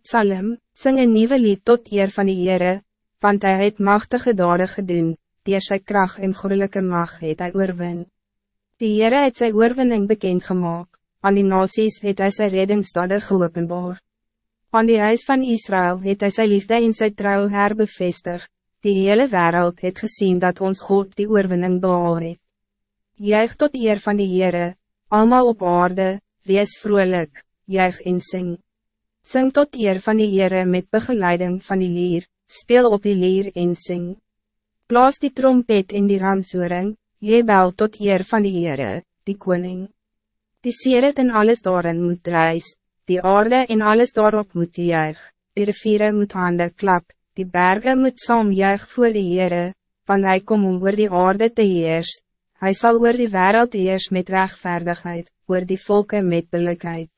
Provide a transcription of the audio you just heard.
Psalm, sing een nieuwe lied tot eer van die Heere, want hij het machtige dade gedoen, die sy kracht en goddelijke mag het hy oorwin. Die Heere het sy oorwinning bekend gemaakt, aan die nasies het hy sy reddingsdade geopenbaar. Aan die huis van Israël het hy sy liefde en sy trouw herbevestig, die hele wereld het gezien dat ons God die oorwinning behaal het. Juig tot eer van die Heere, allemaal op aarde, wees vrolijk, juig en sing. Sing tot eer van die Heere met begeleiding van die lier, speel op die lier en sing. Blaas die trompet in die ramsoering, jy bel tot eer van die Heere, die koning. Die seret en alles daarin moet reis, die aarde en alles daarop moet juig, die riviere moet handen klap, die bergen moet saam juig voor die Heere, van hy kom om oor die aarde te heers, hy zal oor die wereld heers met rechtvaardigheid, oor die volken met billikheid.